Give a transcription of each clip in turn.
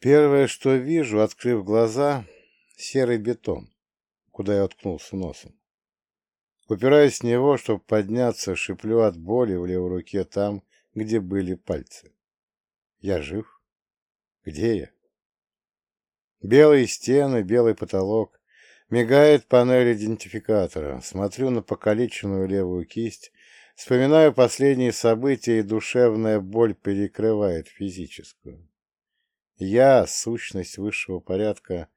Первое, что вижу, открыв глаза, — серый бетон, куда я уткнулся носом. Упираясь в него, чтобы подняться, шиплю от боли в левой руке там, где были пальцы. Я жив? Где я? Белые стены, белый потолок. Мигает панель идентификатора. Смотрю на покалеченную левую кисть, вспоминаю последние события, и душевная боль перекрывает физическую. Я, сущность высшего порядка,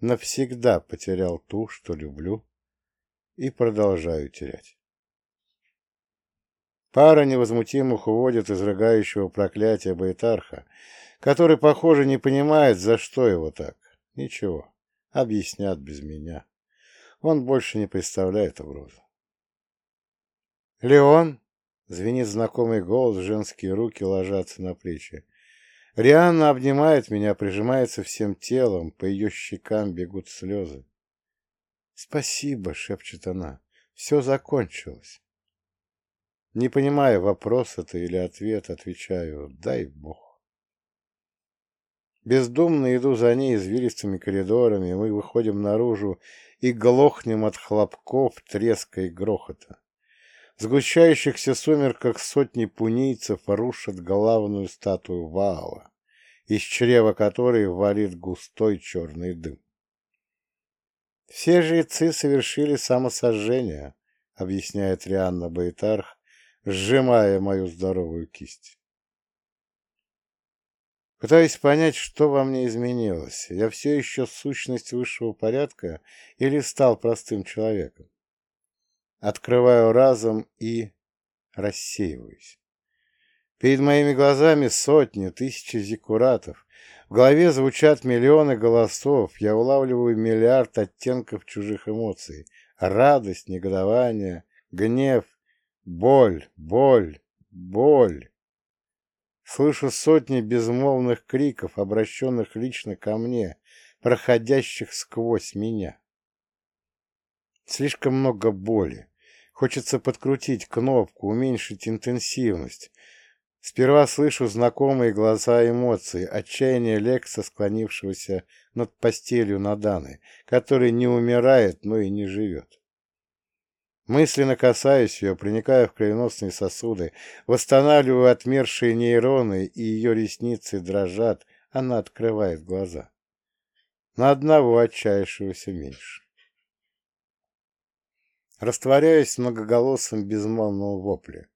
навсегда потерял ту, что люблю, и продолжаю терять. Пара невозмутимых уводит изрыгающего проклятия Байтарха, который, похоже, не понимает, за что его так. Ничего, объяснят без меня. Он больше не представляет угрозу. «Леон!» — звенит знакомый голос, женские руки ложатся на плечи. Рианна обнимает меня, прижимается всем телом, по ее щекам бегут слезы. «Спасибо», — шепчет она, — «все закончилось». Не понимая, вопрос это или ответ, отвечаю «дай Бог». Бездумно иду за ней извилистыми коридорами, мы выходим наружу и глохнем от хлопков, треска и грохота. В сгущающихся сумерках сотни пунийцев рушат главную статую Ваала, из чрева которой валит густой черный дым. «Все жрецы совершили самосожжение», — объясняет Рианна Байтарх, сжимая мою здоровую кисть. Пытаюсь понять, что во мне изменилось. Я все еще сущность высшего порядка или стал простым человеком? Открываю разум и рассеиваюсь. Перед моими глазами сотни, тысячи зиккуратов. В голове звучат миллионы голосов. Я улавливаю миллиард оттенков чужих эмоций. Радость, негодование, гнев, боль, боль, боль. Слышу сотни безмолвных криков, обращенных лично ко мне, проходящих сквозь меня. Слишком много боли. Хочется подкрутить кнопку, уменьшить интенсивность. Сперва слышу знакомые глаза эмоций, отчаяние Лекса, склонившегося над постелью Наданы, который не умирает, но и не живет. Мысленно касаюсь ее, проникая в кровеносные сосуды, восстанавливаю отмершие нейроны, и ее ресницы дрожат, она открывает глаза. На одного отчаявшегося меньше растворяясь в многоголосом безмолвном вопле.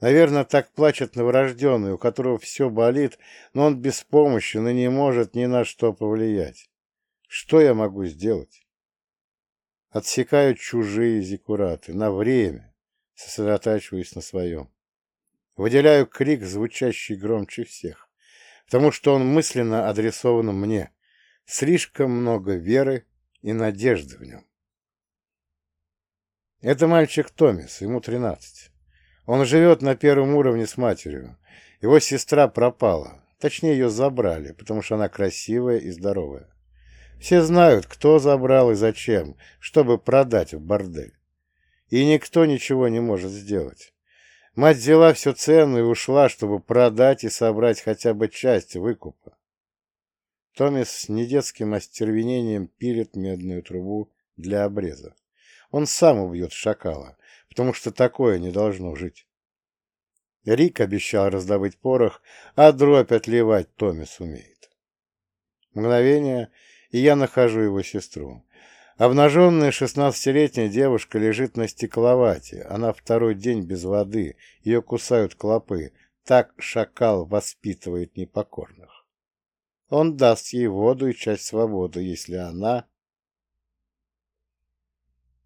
Наверное, так плачет новорожденный, у которого все болит, но он беспомощен и не может ни на что повлиять. Что я могу сделать? Отсекаю чужие зиккураты на время, сосредотачиваясь на своем. Выделяю крик, звучащий громче всех, потому что он мысленно адресован мне. Слишком много веры и надежды в нем. Это мальчик Томис, ему 13. Он живет на первом уровне с матерью. Его сестра пропала. Точнее, ее забрали, потому что она красивая и здоровая. Все знают, кто забрал и зачем, чтобы продать в бордель. И никто ничего не может сделать. Мать взяла все ценное и ушла, чтобы продать и собрать хотя бы часть выкупа. Томис с недетским остервенением пилит медную трубу для обреза. Он сам убьет шакала, потому что такое не должно жить. Рик обещал раздобыть порох, а дробь отливать Томми сумеет. Мгновение, и я нахожу его сестру. Обнаженная шестнадцатилетняя девушка лежит на стекловате. Она второй день без воды. Ее кусают клопы. Так шакал воспитывает непокорных. Он даст ей воду и часть свободы, если она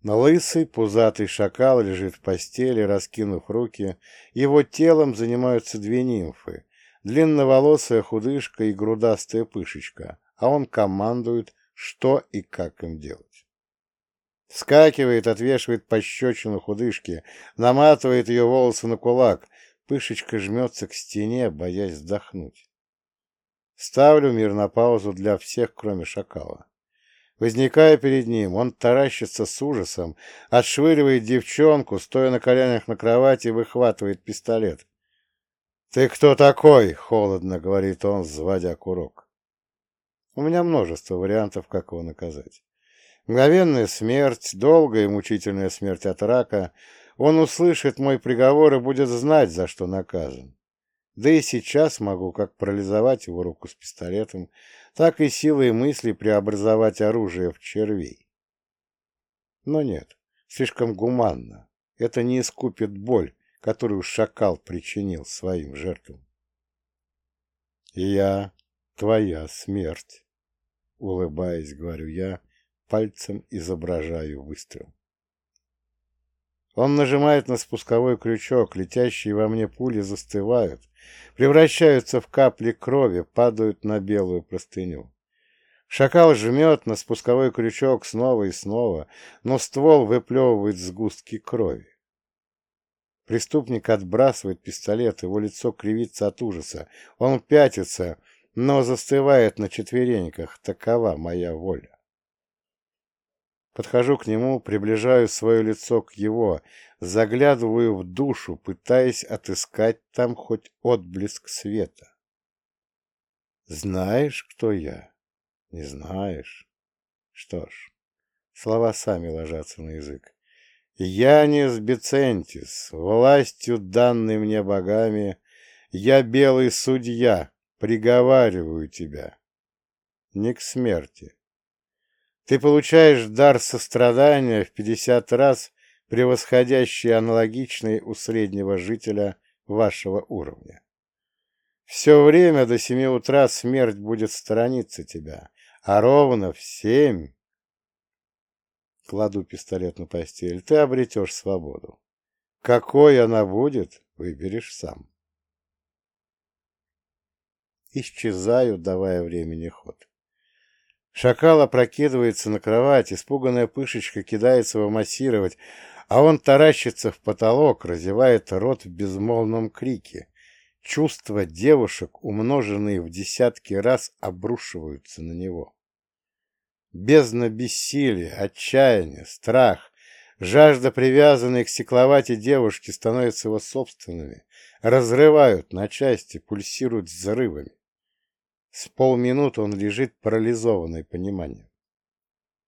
Лысый, пузатый шакал лежит в постели, раскинув руки. Его телом занимаются две нимфы. Длинноволосая худышка и грудастая пышечка, а он командует, что и как им делать. Вскакивает, отвешивает пощечину худышке, наматывает ее волосы на кулак. Пышечка жмется к стене, боясь вздохнуть. Ставлю мир на паузу для всех, кроме шакала. Возникая перед ним, он таращится с ужасом, отшвыривает девчонку, стоя на коленях на кровати, выхватывает пистолет. «Ты кто такой?» — холодно говорит он, взводя курок. У меня множество вариантов, как его наказать. Мгновенная смерть, долгая и мучительная смерть от рака. Он услышит мой приговор и будет знать, за что наказан. Да и сейчас могу как парализовать его руку с пистолетом, так и силой мысли преобразовать оружие в червей. Но нет, слишком гуманно. Это не искупит боль, которую шакал причинил своим жертвам. «Я твоя смерть», — улыбаясь, говорю я, пальцем изображаю выстрел. Он нажимает на спусковой крючок, летящие во мне пули застывают, превращаются в капли крови, падают на белую простыню. Шакал жмет на спусковой крючок снова и снова, но ствол выплевывает сгустки крови. Преступник отбрасывает пистолет, его лицо кривится от ужаса. Он пятится, но застывает на четвереньках. Такова моя воля. Подхожу к нему, приближаю свое лицо к его, заглядываю в душу, пытаясь отыскать там хоть отблеск света. Знаешь, кто я? Не знаешь? Что ж, слова сами ложатся на язык. Янис Бецентис, властью данной мне богами, я белый судья, приговариваю тебя. Не к смерти, ты получаешь дар сострадания в пятьдесят раз превосходящий аналогичный у среднего жителя вашего уровня. Все время до семи утра смерть будет сторониться тебя, а ровно в семь... Кладу пистолет на постель. Ты обретешь свободу. Какой она будет, выберешь сам. Исчезаю, давая времени ход. Шакал опрокидывается на кровать, испуганная пышечка кидается его массировать, а он таращится в потолок, разевает рот в безмолвном крике. Чувства девушек, умноженные в десятки раз, обрушиваются на него. Бездна бессилия, отчаяния, страх, жажда, привязанной к стекловате девушки, становятся его собственными, разрывают на части, пульсируют взрывами. С полминуты он лежит парализованный пониманием.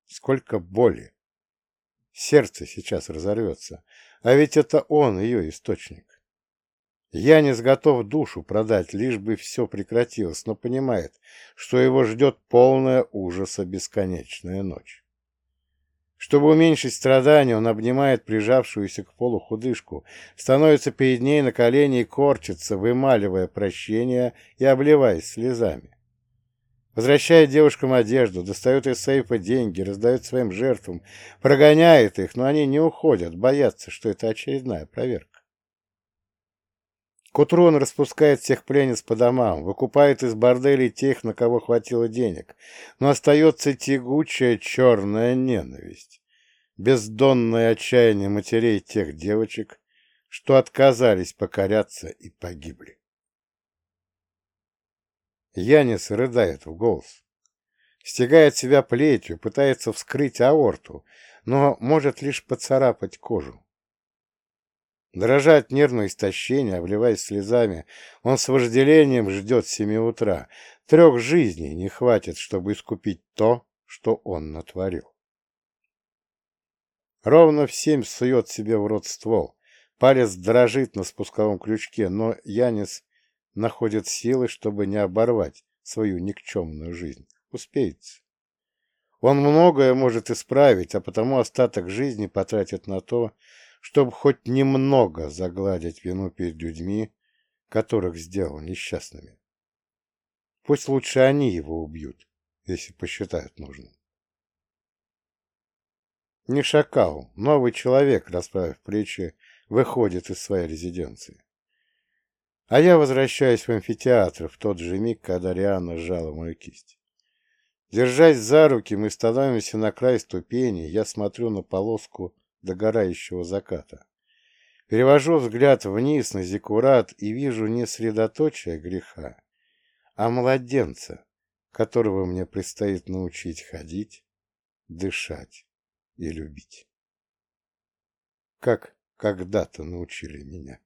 Сколько боли! Сердце сейчас разорвется, а ведь это он, ее источник. Янис готов душу продать, лишь бы все прекратилось, но понимает, что его ждет полная ужаса бесконечная ночь. Чтобы уменьшить страдания, он обнимает прижавшуюся к полу худышку, становится перед ней на колени и корчится, вымаливая прощение и обливаясь слезами. Возвращает девушкам одежду, достает из сейфа деньги, раздает своим жертвам, прогоняет их, но они не уходят, боятся, что это очередная проверка. К утру он распускает всех пленниц по домам, выкупает из борделей тех, на кого хватило денег, но остается тягучая черная ненависть, бездонное отчаяние матерей тех девочек, что отказались покоряться и погибли. Янис рыдает в голос. Стегает себя плетью, пытается вскрыть аорту, но может лишь поцарапать кожу. Дрожа от нервного истощения, обливаясь слезами, он с вожделением ждет семи утра. Трех жизней не хватит, чтобы искупить то, что он натворил. Ровно в семь сует себе в рот ствол. Палец дрожит на спусковом крючке, но Янис находит силы, чтобы не оборвать свою никчемную жизнь. Успеется. Он многое может исправить, а потому остаток жизни потратит на то, чтобы хоть немного загладить вину перед людьми, которых сделал несчастными. Пусть лучше они его убьют, если посчитают нужным. Не шакал, новый человек, расправив плечи, выходит из своей резиденции. А я возвращаюсь в амфитеатр в тот же миг, когда Риана сжала мою кисть. Держась за руки, мы становимся на край ступени, я смотрю на полоску догорающего заката. Перевожу взгляд вниз на зиккурат и вижу не средоточие греха, а младенца, которого мне предстоит научить ходить, дышать и любить. Как когда-то научили меня.